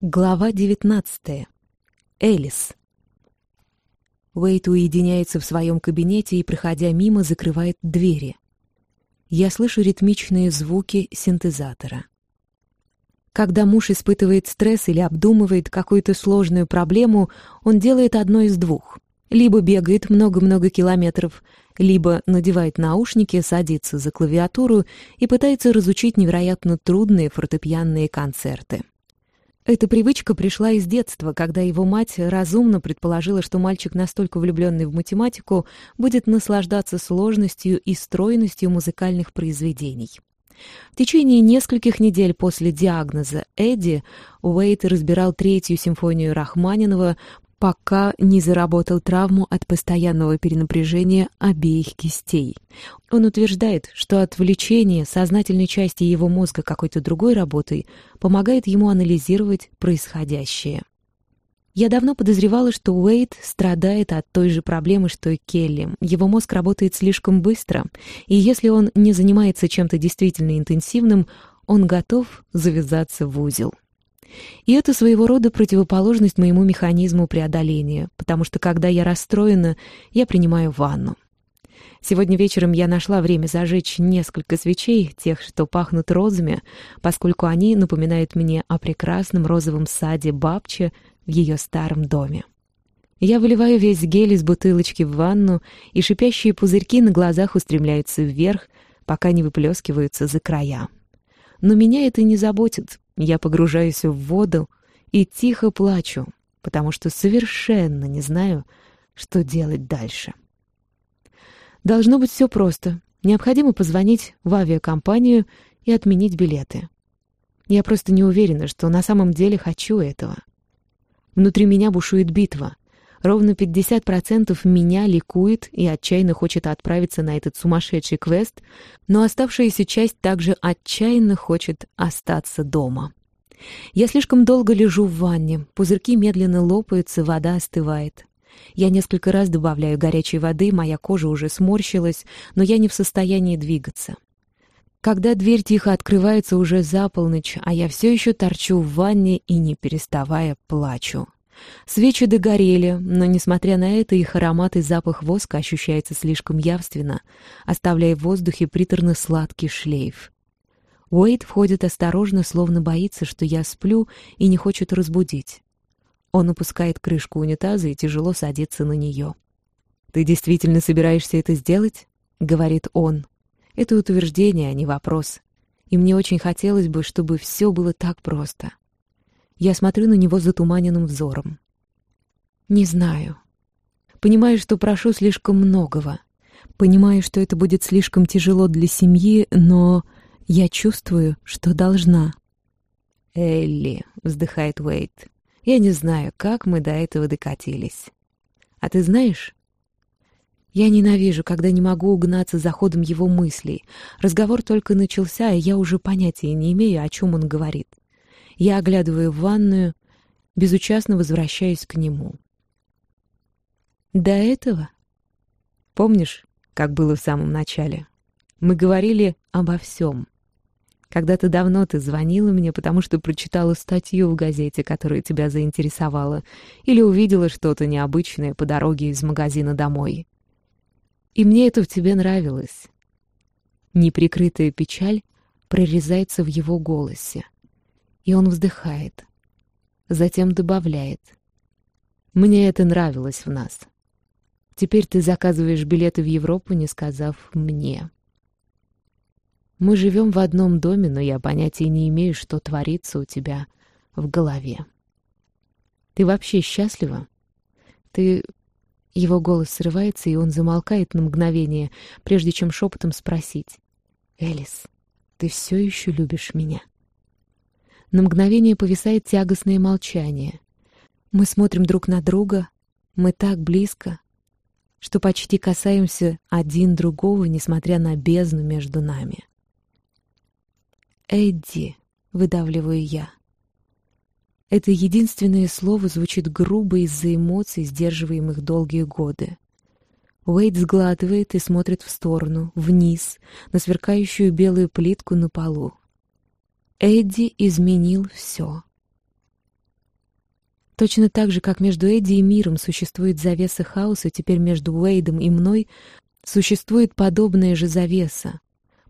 Глава 19. Элис. Уэйт уединяется в своем кабинете и, проходя мимо, закрывает двери. Я слышу ритмичные звуки синтезатора. Когда муж испытывает стресс или обдумывает какую-то сложную проблему, он делает одно из двух. Либо бегает много-много километров, либо надевает наушники, садится за клавиатуру и пытается разучить невероятно трудные фортепианные концерты. Эта привычка пришла из детства, когда его мать разумно предположила, что мальчик, настолько влюбленный в математику, будет наслаждаться сложностью и стройностью музыкальных произведений. В течение нескольких недель после диагноза Эдди Уэйт разбирал третью симфонию Рахманинова, пока не заработал травму от постоянного перенапряжения обеих кистей. Он утверждает, что отвлечение сознательной части его мозга какой-то другой работой помогает ему анализировать происходящее. Я давно подозревала, что Уэйд страдает от той же проблемы, что и Келли. Его мозг работает слишком быстро, и если он не занимается чем-то действительно интенсивным, он готов завязаться в узел. И это своего рода противоположность моему механизму преодоления, потому что когда я расстроена, я принимаю ванну. Сегодня вечером я нашла время зажечь несколько свечей, тех, что пахнут розами, поскольку они напоминают мне о прекрасном розовом саде бабче в ее старом доме. Я выливаю весь гель из бутылочки в ванну, и шипящие пузырьки на глазах устремляются вверх, пока не выплескиваются за края. Но меня это не заботит, я погружаюсь в воду и тихо плачу, потому что совершенно не знаю, что делать дальше. Должно быть все просто. Необходимо позвонить в авиакомпанию и отменить билеты. Я просто не уверена, что на самом деле хочу этого. Внутри меня бушует битва. Ровно 50% меня ликует и отчаянно хочет отправиться на этот сумасшедший квест, но оставшаяся часть также отчаянно хочет остаться дома. Я слишком долго лежу в ванне, пузырьки медленно лопаются, вода остывает. Я несколько раз добавляю горячей воды, моя кожа уже сморщилась, но я не в состоянии двигаться. Когда дверь тихо открывается уже за полночь, а я все еще торчу в ванне и, не переставая, плачу. Свечи догорели, но, несмотря на это, их аромат и запах воска ощущается слишком явственно, оставляя в воздухе приторно-сладкий шлейф. Уэйд входит осторожно, словно боится, что я сплю и не хочет разбудить. Он опускает крышку унитаза и тяжело садится на нее. «Ты действительно собираешься это сделать?» — говорит он. Это утверждение, а не вопрос. И мне очень хотелось бы, чтобы все было так просто. Я смотрю на него затуманенным взором. Не знаю. Понимаю, что прошу слишком многого. Понимаю, что это будет слишком тяжело для семьи, но я чувствую, что должна. «Элли», — вздыхает Уэйт, — «я не знаю, как мы до этого докатились. А ты знаешь, я ненавижу, когда не могу угнаться за ходом его мыслей. Разговор только начался, и я уже понятия не имею, о чем он говорит. Я оглядываю ванную, безучастно возвращаюсь к нему. До этого? Помнишь, как было в самом начале? Мы говорили обо всем. Когда-то давно ты звонила мне, потому что прочитала статью в газете, которая тебя заинтересовала, или увидела что-то необычное по дороге из магазина домой. И мне это в тебе нравилось. Неприкрытая печаль прорезается в его голосе, и он вздыхает, затем добавляет. Мне это нравилось в нас. Теперь ты заказываешь билеты в Европу, не сказав мне. Мы живем в одном доме, но я понятия не имею, что творится у тебя в голове. Ты вообще счастлива? Ты... Его голос срывается, и он замолкает на мгновение, прежде чем шепотом спросить. «Элис, ты все еще любишь меня?» На мгновение повисает тягостное молчание. Мы смотрим друг на друга, мы так близко, что почти касаемся один другого, несмотря на бездну между нами. «Эдди», — выдавливаю я. Это единственное слово звучит грубо из-за эмоций, сдерживаемых долгие годы. Уэйд сглатывает и смотрит в сторону, вниз, на сверкающую белую плитку на полу. Эдди изменил все. Точно так же, как между Эдди и миром существует завеса хаоса, теперь между Уэйдом и мной существует подобная же завеса,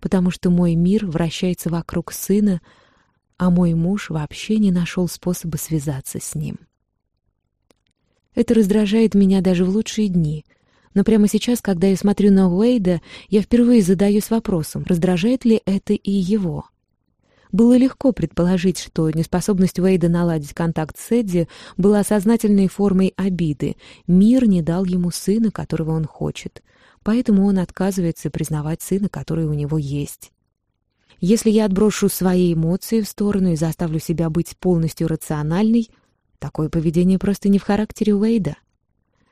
потому что мой мир вращается вокруг сына, а мой муж вообще не нашел способа связаться с ним. Это раздражает меня даже в лучшие дни, но прямо сейчас, когда я смотрю на Уэйда, я впервые задаюсь вопросом, раздражает ли это и его. Было легко предположить, что неспособность Уэйда наладить контакт с Эдди была сознательной формой обиды. Мир не дал ему сына, которого он хочет. Поэтому он отказывается признавать сына, который у него есть. Если я отброшу свои эмоции в сторону и заставлю себя быть полностью рациональной, такое поведение просто не в характере Уэйда.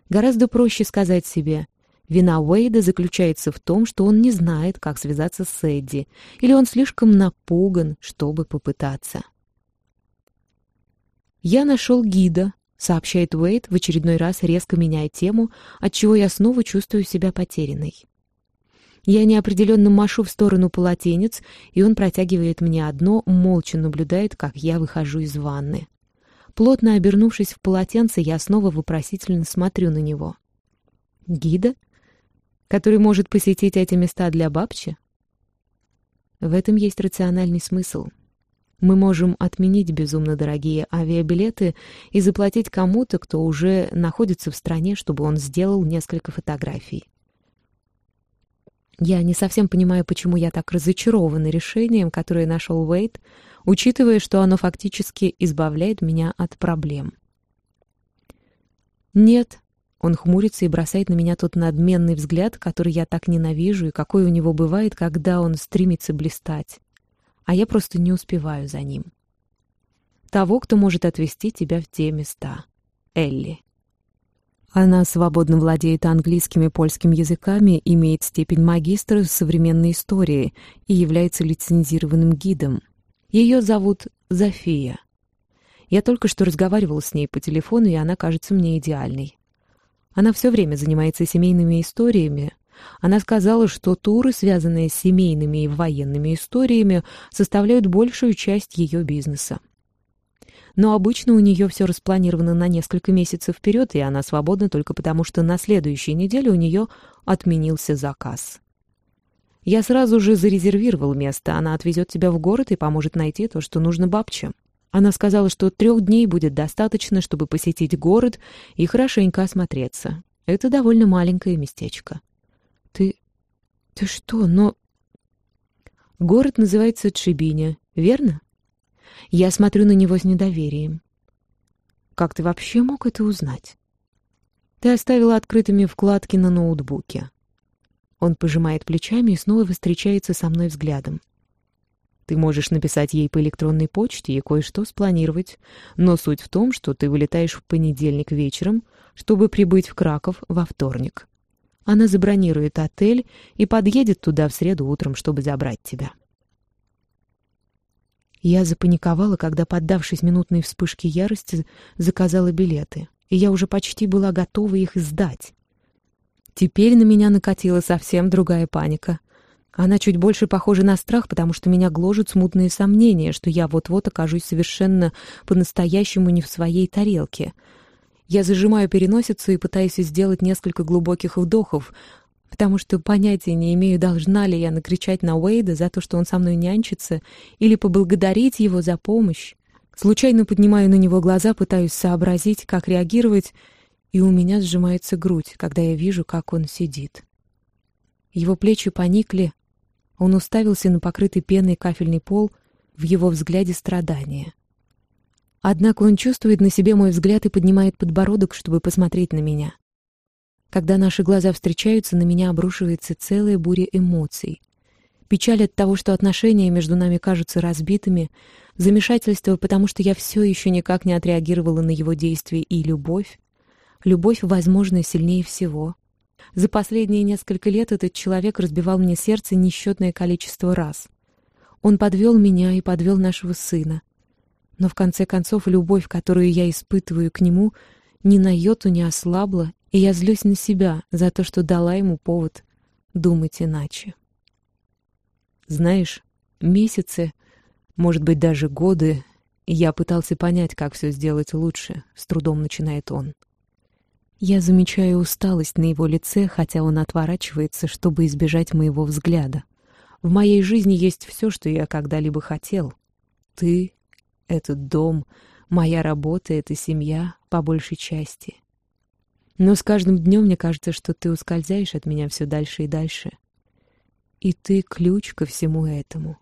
Гораздо проще сказать себе Вина Уэйда заключается в том, что он не знает, как связаться с Эдди, или он слишком напуган, чтобы попытаться. «Я нашел гида», — сообщает Уэйд, в очередной раз резко меняя тему, отчего я снова чувствую себя потерянной. Я неопределенно машу в сторону полотенец, и он протягивает мне одно, молча наблюдает, как я выхожу из ванны. Плотно обернувшись в полотенце, я снова вопросительно смотрю на него. «Гида?» Который может посетить эти места для бабчи? В этом есть рациональный смысл. Мы можем отменить безумно дорогие авиабилеты и заплатить кому-то, кто уже находится в стране, чтобы он сделал несколько фотографий. Я не совсем понимаю, почему я так разочарована решением, которое нашел Уэйт, учитывая, что оно фактически избавляет меня от проблем. Нет, он хмурится и бросает на меня тот надменный взгляд, который я так ненавижу и какой у него бывает, когда он стремится блистать. А я просто не успеваю за ним. Того, кто может отвести тебя в те места. Элли. Она свободно владеет английским и польским языками, имеет степень магистра в современной истории и является лицензированным гидом. Ее зовут Зофия. Я только что разговаривала с ней по телефону, и она кажется мне идеальной. Она все время занимается семейными историями. Она сказала, что туры, связанные с семейными и военными историями, составляют большую часть ее бизнеса. Но обычно у нее все распланировано на несколько месяцев вперед, и она свободна только потому, что на следующей неделе у нее отменился заказ. Я сразу же зарезервировал место, она отвезет тебя в город и поможет найти то, что нужно бабче. Она сказала, что трех дней будет достаточно, чтобы посетить город и хорошенько осмотреться. Это довольно маленькое местечко. Ты... ты что, но... Город называется Чебиня, верно? Я смотрю на него с недоверием. Как ты вообще мог это узнать? Ты оставила открытыми вкладки на ноутбуке. Он пожимает плечами и снова встречается со мной взглядом. Ты можешь написать ей по электронной почте и кое-что спланировать, но суть в том, что ты вылетаешь в понедельник вечером, чтобы прибыть в Краков во вторник. Она забронирует отель и подъедет туда в среду утром, чтобы забрать тебя. Я запаниковала, когда, поддавшись минутной вспышке ярости, заказала билеты, и я уже почти была готова их сдать. Теперь на меня накатила совсем другая паника. Она чуть больше похожа на страх, потому что меня гложут смутные сомнения, что я вот-вот окажусь совершенно по-настоящему не в своей тарелке. Я зажимаю переносицу и пытаюсь сделать несколько глубоких вдохов, потому что понятия не имею, должна ли я накричать на Уэйда за то, что он со мной нянчится, или поблагодарить его за помощь. Случайно поднимаю на него глаза, пытаюсь сообразить, как реагировать, и у меня сжимается грудь, когда я вижу, как он сидит. Его плечи поникли, он уставился на покрытый пеной кафельный пол, в его взгляде страдания. Однако он чувствует на себе мой взгляд и поднимает подбородок, чтобы посмотреть на меня. Когда наши глаза встречаются, на меня обрушивается целая буря эмоций. Печаль от того, что отношения между нами кажутся разбитыми, замешательство, потому что я все еще никак не отреагировала на его действия, и любовь. Любовь, возможно, сильнее всего. За последние несколько лет этот человек разбивал мне сердце несчетное количество раз. Он подвел меня и подвел нашего сына. Но в конце концов любовь, которую я испытываю к нему, ни на йоту не ослабла, и я злюсь на себя за то, что дала ему повод думать иначе. Знаешь, месяцы, может быть, даже годы Я пытался понять, как все сделать лучше, с трудом начинает он. Я замечаю усталость на его лице, хотя он отворачивается, чтобы избежать моего взгляда. В моей жизни есть все, что я когда-либо хотел. Ты, этот дом, моя работа, эта семья, по большей части. Но с каждым днем мне кажется, что ты ускользаешь от меня все дальше и дальше. И ты ключ ко всему этому.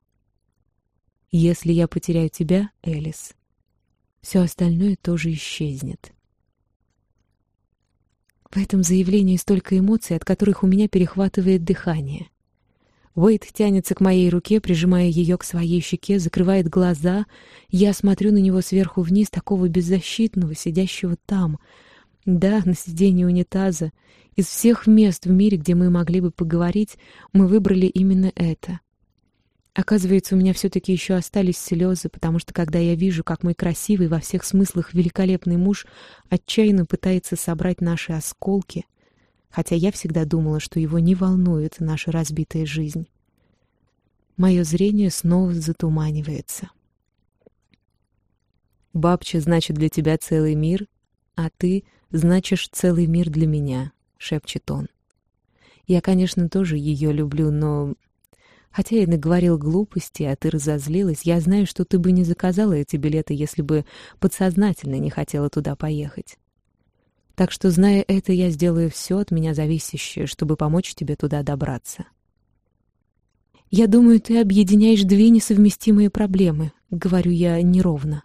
Если я потеряю тебя, Элис, все остальное тоже исчезнет. В этом заявлении столько эмоций, от которых у меня перехватывает дыхание. Уэйд тянется к моей руке, прижимая ее к своей щеке, закрывает глаза. Я смотрю на него сверху вниз, такого беззащитного, сидящего там. Да, на сиденье унитаза. Из всех мест в мире, где мы могли бы поговорить, мы выбрали именно это. Оказывается, у меня все-таки еще остались слезы, потому что когда я вижу, как мой красивый во всех смыслах великолепный муж отчаянно пытается собрать наши осколки, хотя я всегда думала, что его не волнует наша разбитая жизнь. Мое зрение снова затуманивается. «Бабча значит для тебя целый мир, а ты значишь целый мир для меня», — шепчет он. «Я, конечно, тоже ее люблю, но...» Хотя я наговорил глупости, а ты разозлилась, я знаю, что ты бы не заказала эти билеты, если бы подсознательно не хотела туда поехать. Так что, зная это, я сделаю все от меня зависящее, чтобы помочь тебе туда добраться. «Я думаю, ты объединяешь две несовместимые проблемы», — говорю я неровно.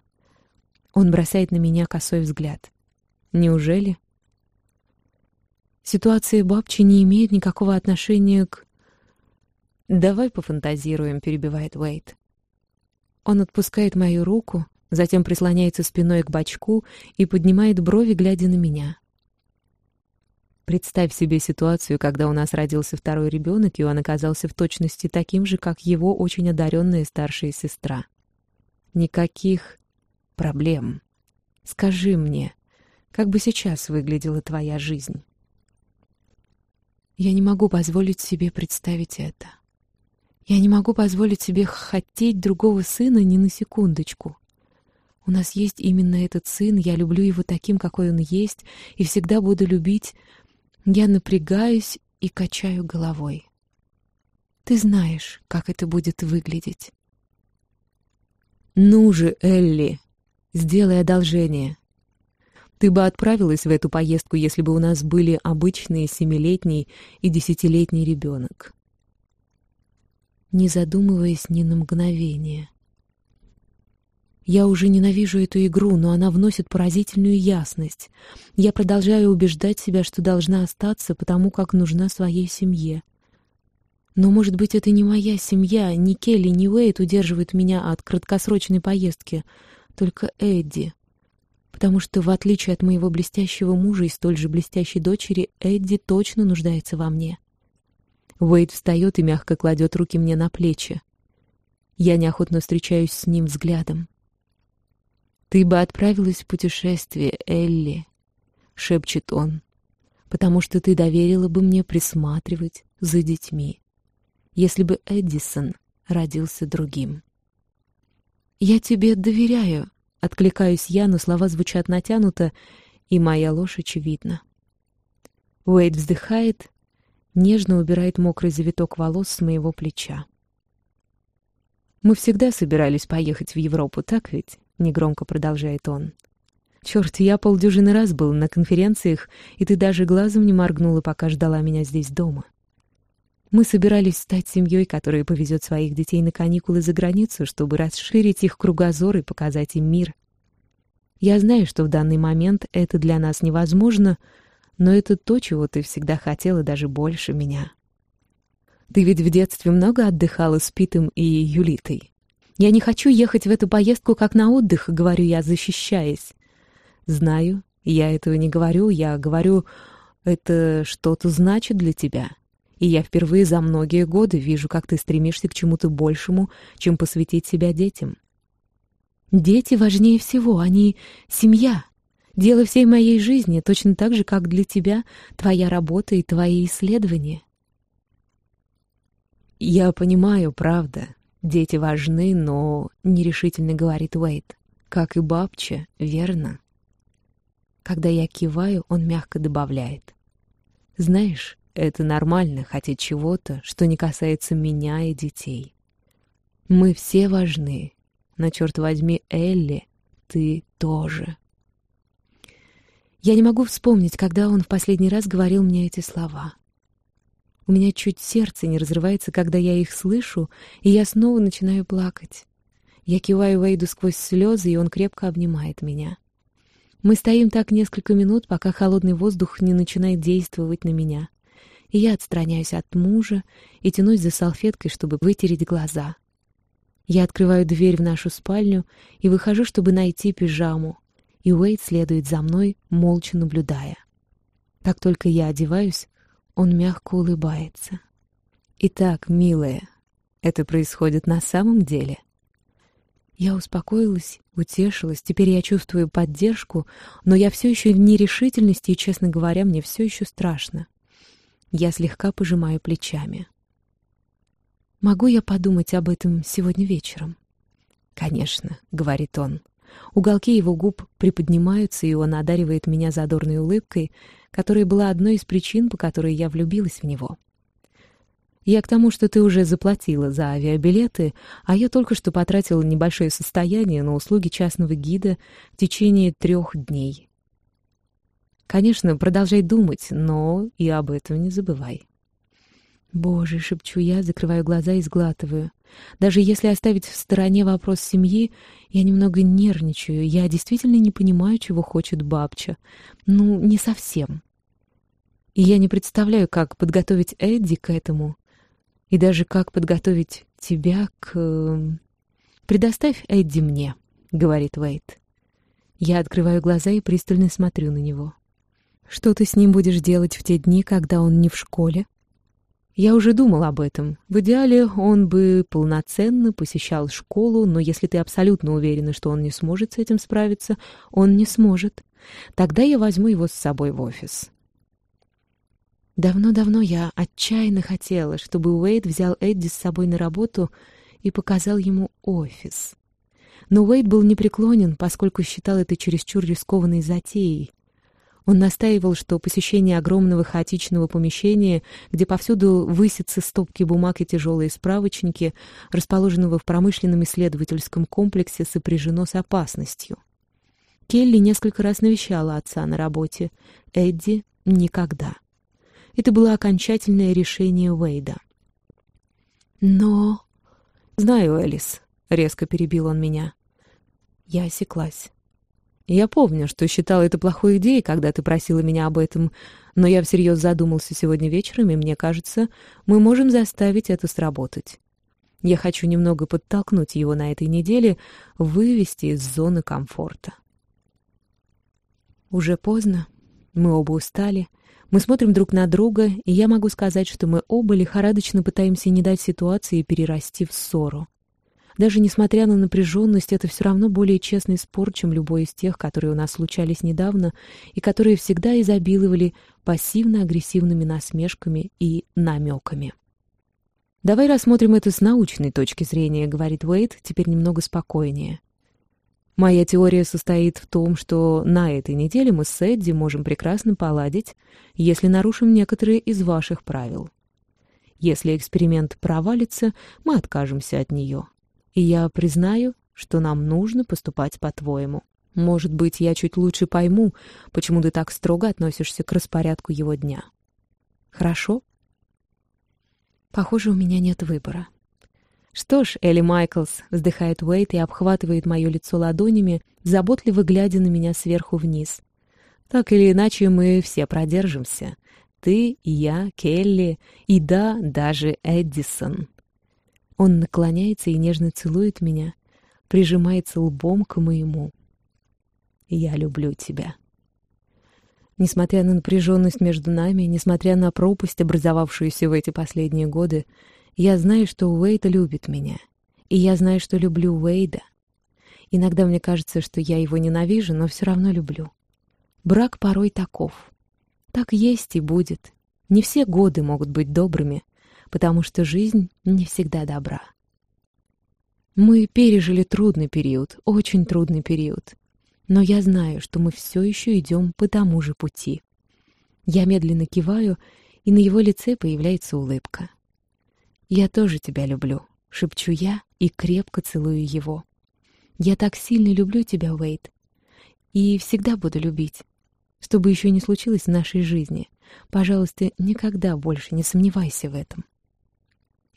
Он бросает на меня косой взгляд. «Неужели?» Ситуация бабчи не имеет никакого отношения к... «Давай пофантазируем», — перебивает Уэйт. Он отпускает мою руку, затем прислоняется спиной к бачку и поднимает брови, глядя на меня. Представь себе ситуацию, когда у нас родился второй ребенок, и он оказался в точности таким же, как его очень одаренная старшая сестра. Никаких проблем. Скажи мне, как бы сейчас выглядела твоя жизнь? Я не могу позволить себе представить это. Я не могу позволить себе хотеть другого сына ни на секундочку. У нас есть именно этот сын, я люблю его таким, какой он есть, и всегда буду любить. Я напрягаюсь и качаю головой. Ты знаешь, как это будет выглядеть. Ну же, Элли, сделай одолжение. Ты бы отправилась в эту поездку, если бы у нас были обычные семилетний и десятилетний ребенок. Не задумываясь ни на мгновение. Я уже ненавижу эту игру, но она вносит поразительную ясность. Я продолжаю убеждать себя, что должна остаться, потому как нужна своей семье. Но, может быть, это не моя семья, ни Келли, ни Уэйт удерживают меня от краткосрочной поездки, только Эдди. Потому что, в отличие от моего блестящего мужа и столь же блестящей дочери, Эдди точно нуждается во мне. Уэйд встает и мягко кладет руки мне на плечи. Я неохотно встречаюсь с ним взглядом. «Ты бы отправилась в путешествие, Элли», — шепчет он, «потому что ты доверила бы мне присматривать за детьми, если бы Эдисон родился другим». «Я тебе доверяю», — откликаюсь я, но слова звучат натянуто, и моя ложь очевидна. Уэйд вздыхает, нежно убирает мокрый завиток волос с моего плеча. «Мы всегда собирались поехать в Европу, так ведь?» — негромко продолжает он. «Черт, я полдюжины раз был на конференциях, и ты даже глазом не моргнула, пока ждала меня здесь дома. Мы собирались стать семьей, которая повезет своих детей на каникулы за границу, чтобы расширить их кругозор и показать им мир. Я знаю, что в данный момент это для нас невозможно, но это то, чего ты всегда хотела даже больше меня. Ты ведь в детстве много отдыхала с Питом и Юлитой. Я не хочу ехать в эту поездку как на отдых, говорю я, защищаясь. Знаю, я этого не говорю, я говорю, это что-то значит для тебя. И я впервые за многие годы вижу, как ты стремишься к чему-то большему, чем посвятить себя детям. Дети важнее всего, они семья. Дело всей моей жизни, точно так же, как для тебя твоя работа и твои исследования. Я понимаю, правда, Дети важны, но нерешительно говорит Уэйт. Как и бабча, верно? Когда я киваю, он мягко добавляет. Знаешь, это нормально хотеть чего-то, что не касается меня и детей. Мы все важны, но, черт возьми, Элли, ты тоже. Я не могу вспомнить, когда он в последний раз говорил мне эти слова. У меня чуть сердце не разрывается, когда я их слышу, и я снова начинаю плакать. Я киваю Вейду сквозь слезы, и он крепко обнимает меня. Мы стоим так несколько минут, пока холодный воздух не начинает действовать на меня и я отстраняюсь от мужа и тянусь за салфеткой, чтобы вытереть глаза. Я открываю дверь в нашу спальню и выхожу, чтобы найти пижаму, и Уэйд следует за мной, молча наблюдая. Как только я одеваюсь, он мягко улыбается. «Итак, милая, это происходит на самом деле?» Я успокоилась, утешилась, теперь я чувствую поддержку, но я все еще в нерешительности, и, честно говоря, мне все еще страшно. Я слегка пожимаю плечами. «Могу я подумать об этом сегодня вечером?» «Конечно», — говорит он. Уголки его губ приподнимаются, и он одаривает меня задорной улыбкой, которая была одной из причин, по которой я влюбилась в него. «Я к тому, что ты уже заплатила за авиабилеты, а я только что потратила небольшое состояние на услуги частного гида в течение трех дней. Конечно, продолжай думать, но и об этом не забывай. Боже, шепчу я, закрываю глаза и сглатываю. Даже если оставить в стороне вопрос семьи, я немного нервничаю. Я действительно не понимаю, чего хочет бабча. Ну, не совсем. И я не представляю, как подготовить Эдди к этому. И даже как подготовить тебя к... Эм, «Предоставь Эдди мне», — говорит Уэйт. Я открываю глаза и пристально смотрю на него. Что ты с ним будешь делать в те дни, когда он не в школе? Я уже думал об этом. В идеале он бы полноценно посещал школу, но если ты абсолютно уверена, что он не сможет с этим справиться, он не сможет. Тогда я возьму его с собой в офис. Давно-давно я отчаянно хотела, чтобы Уэйд взял Эдди с собой на работу и показал ему офис. Но Уэйд был непреклонен, поскольку считал это чересчур рискованной затеей. Он настаивал, что посещение огромного хаотичного помещения, где повсюду высятся стопки бумаг и тяжелые справочники, расположенного в промышленном исследовательском комплексе, сопряжено с опасностью. Келли несколько раз навещала отца на работе, Эдди — никогда. Это было окончательное решение Уэйда. «Но...» «Знаю, Элис», — резко перебил он меня. Я осеклась. Я помню, что считала это плохой идеей, когда ты просила меня об этом, но я всерьез задумался сегодня вечером, и мне кажется, мы можем заставить это сработать. Я хочу немного подтолкнуть его на этой неделе, вывести из зоны комфорта. Уже поздно. Мы оба устали. Мы смотрим друг на друга, и я могу сказать, что мы оба лихорадочно пытаемся не дать ситуации перерасти в ссору. Даже несмотря на напряженность, это все равно более честный спор, чем любой из тех, которые у нас случались недавно и которые всегда изобиловали пассивно-агрессивными насмешками и намеками. «Давай рассмотрим это с научной точки зрения», — говорит Уэйд, теперь немного спокойнее. «Моя теория состоит в том, что на этой неделе мы с Эдди можем прекрасно поладить, если нарушим некоторые из ваших правил. Если эксперимент провалится, мы откажемся от нее. И я признаю, что нам нужно поступать по-твоему. Может быть, я чуть лучше пойму, почему ты так строго относишься к распорядку его дня. Хорошо? Похоже, у меня нет выбора. Что ж, Элли Майклс, вздыхает Уэйт и обхватывает мое лицо ладонями, заботливо глядя на меня сверху вниз. Так или иначе, мы все продержимся. Ты, я, Келли и, да, даже Эдисон. Он наклоняется и нежно целует меня, прижимается лбом к моему. «Я люблю тебя». Несмотря на напряженность между нами, несмотря на пропасть, образовавшуюся в эти последние годы, я знаю, что Уэйд любит меня. И я знаю, что люблю Уэйда. Иногда мне кажется, что я его ненавижу, но все равно люблю. Брак порой таков. Так есть и будет. Не все годы могут быть добрыми, потому что жизнь не всегда добра. Мы пережили трудный период, очень трудный период. Но я знаю, что мы все еще идем по тому же пути. Я медленно киваю, и на его лице появляется улыбка. «Я тоже тебя люблю», — шепчу я и крепко целую его. «Я так сильно люблю тебя, Уэйт, и всегда буду любить. Что бы еще ни случилось в нашей жизни, пожалуйста, никогда больше не сомневайся в этом».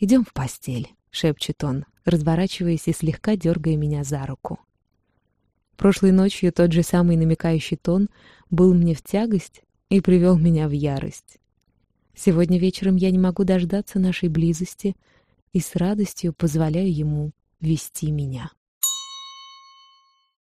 «Идем в постель», — шепчет он, разворачиваясь и слегка дергая меня за руку. Прошлой ночью тот же самый намекающий тон был мне в тягость и привел меня в ярость. Сегодня вечером я не могу дождаться нашей близости и с радостью позволяю ему вести меня.